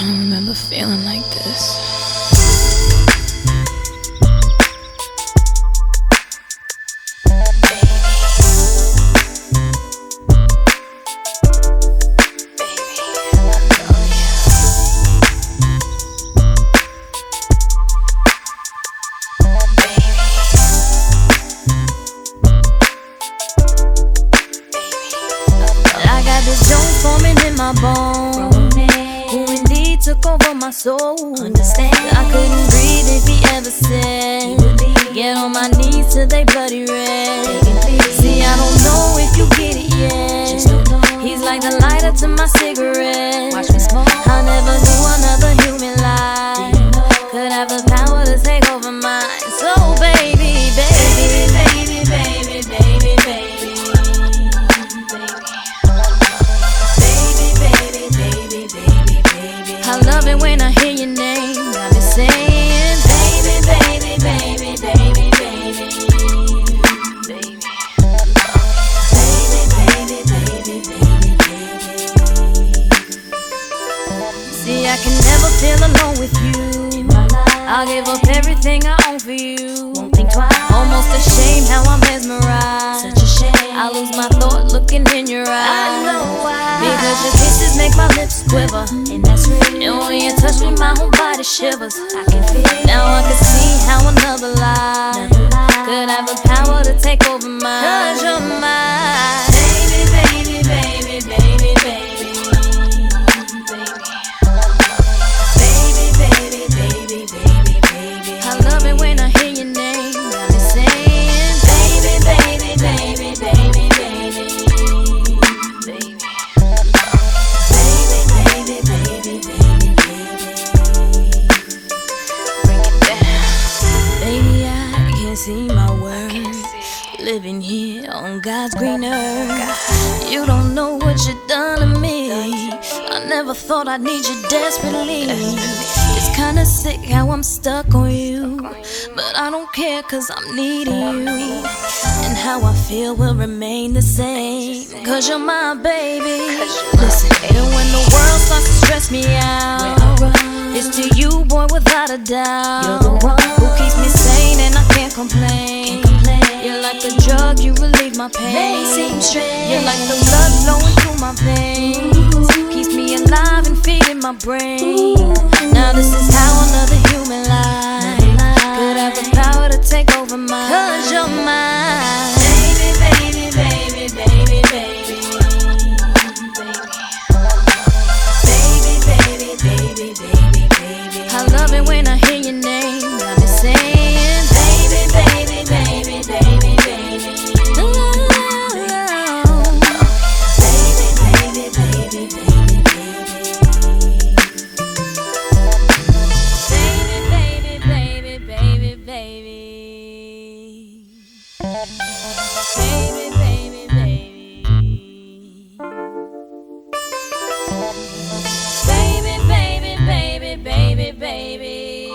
I don't remember feeling like this. I got this joint forming in my bones. Took over my soul. Understand. I couldn't breathe if he ever said. Get on my knees till they bloody red. See, I don't know if you get it yet. He's like the lighter to my cigarette. Watch me smoke. Can never feel alone with you. In my life, I'll give up everything I own for you. won't think twice. Almost ashamed how I'm mesmerized. Such a shame. I lose my thought looking in your eyes. I know why. Because your kisses make my lips quiver. and that's real. And when you touch me, my whole body shivers. I can feel. Now I can see how another lie. could have the Living here on God's green earth. You don't know what you've done to me. I never thought I'd need you desperately. It's kinda sick how I'm stuck on you. But I don't care cause I'm needing you. And how I feel will remain the same. Cause you're my baby. Listen, and when the world starts to stress me out, it's to you, boy, without a doubt. You're the one. who keeps me sane and I can't complain. Can't complain. You relieve my pain. They seem strange. You're like the blood flowing through my veins. Keeps me alive and feeding my brain. Now this is how another human life could have the power to take over mine. baby. baby baby